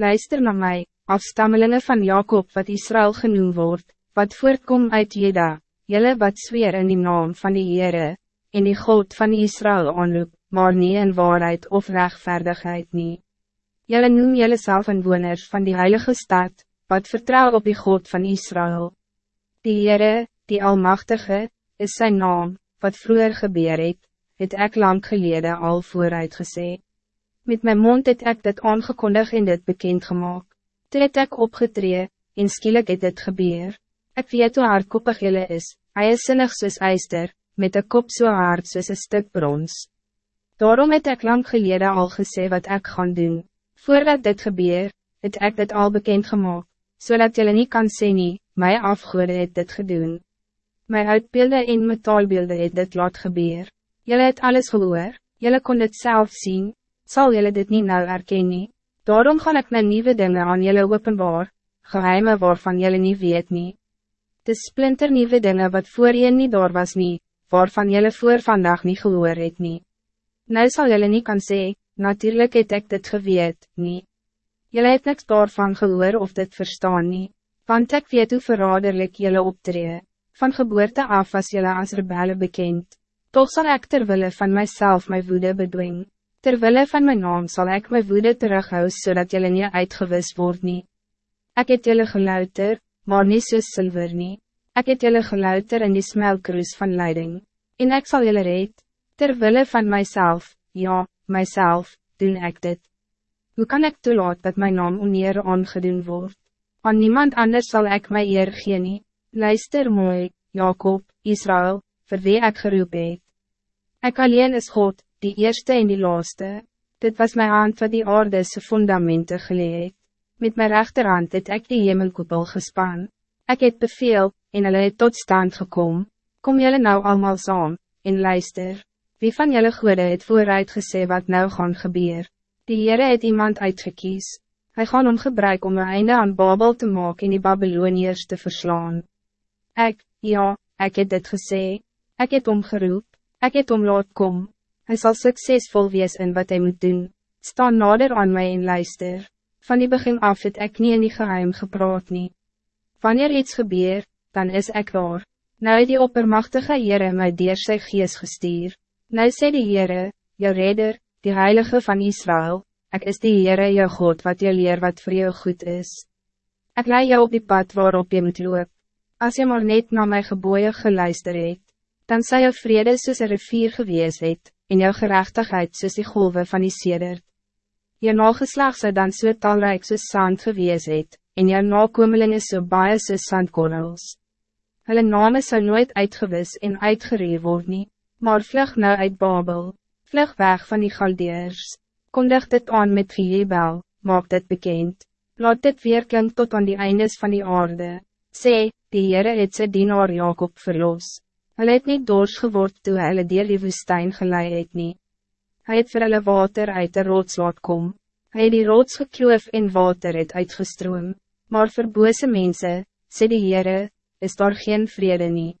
Luister naar mij, afstammelingen van Jacob wat Israël genoemd wordt, wat voortkom uit Jeda, jelle wat zweer in die naam van die Heere, in die God van Israël aanroep, maar niet in waarheid of rechtvaardigheid niet. Jelle noem jelle zelf inwoners van die heilige stad, wat vertrouw op die God van Israël. Die Heere, die Almachtige, is zijn naam, wat vroeger gebeur het, het ek lang gelede al vooruit gesê. Met mijn mond het ek dit aangekondig en dit bekend gemaakt. Toe het ek opgetree, en skielik het dit gebeur. Ek weet hoe hardkoppig jylle is, hy is sinnig soos eister, met een kop so hard soos een stuk brons. Daarom het ek lang gelede al gesê wat ik gaan doen. Voordat dit gebeur, het ek dit al bekend gemaakt, zodat jullie niet kan sê nie, my afgoede het dit gedoen. My uitbeelde en metaalbeelde het dit laat gebeur. Jullie het alles gehoor, jullie kon het zelf zien, zal jullie dit niet nou erkennen. Daarom gaan ik mijn nieuwe dingen aan jullie openbaar, geheime waarvan jullie niet weet nie. De splinter nieuwe dingen wat voor je niet door was niet, waarvan jullie voor vandaag niet gehoor het nie. Nou zal jullie niet kan zeggen, natuurlijk het ik dit geweet, niet. Jullie het niks daarvan gehoor of dit verstaan niet, want ik weet hoe verraderlijk jullie optreden. Van geboorte af was jullie als rebellen bekend. Toch zal ik terwille van mijzelf mijn woede bedwingen. Terwille van mijn naam zal ik mijn woede terughouden zodat jullie niet uitgewist wordt niet. Ik het jullie geluider, maar niet soos silver niet. Ik het jullie geluider in die smelkruis van leiding. En ik zal jullie reed, terwille van mijzelf, ja, mijzelf, doen ik dit. Hoe kan ik toelaat dat mijn naam oneer aangedoen wordt? Aan niemand anders zal ik mij eer gee nie. Luister mooi, Jacob, Israël, voor wie ik geroep het. Ik alleen is God, die eerste en die laaste. Dit was mijn hand wat die aarde se fundamenten geleid. Met mijn rechterhand het ik die hemelkoepel gespan. Ik het beveel, en hulle het tot stand gekom. Kom jullie nou allemaal saam, en luister. Wie van jullie goede het vooruit gesê wat nou gaan gebeur? Die Heere het iemand uitgekies. Hij gaan om gebruik om een einde aan Babel te maken en die Babyloniërs te verslaan. Ik, ja, ik het dit gesê. Ik het omgeroep. Ik het om laat kom. Hij zal succesvol wees in wat hij moet doen. Sta nader aan mij en luister. Van die begin af het ek nie in die geheim gepraat nie. Wanneer iets gebeur, dan is ik daar. Nou het die oppermachtige Heere my dier sy gees gestuur. Nou sê die Heere, jou redder, die Heilige van Israël, ik is die Heere jou God wat jou leer wat voor jou goed is. Ik leid jou op die pad waarop je moet loop. Als je maar net naar mijn geboeien geluister het, dan zal jou vrede soos een rivier gewees het, en jou gerechtigheid soos die golven van die sedert. Je nageslag sal dan so talrijk soos sand gewees het, en jou nakomeling is so baie soos sandkorrels. Hulle name sal nooit uitgewis en uitgeree word nie, maar vlug nou uit Babel, vlug weg van die Galdeers, kondig dit aan met Giebel, maak dit bekend, laat dit weerklink tot aan die eindes van die aarde, sê, die Heere het sy dienaar Jacob verlos. Hulle het niet doors geword toe hulle dier die woestijn geleid het nie. Hy het vir hulle water uit de rots laat kom. Hy het die rots gekloof en water het uitgestroom. Maar voor bose mensen, sê die Heere, is daar geen vrede nie.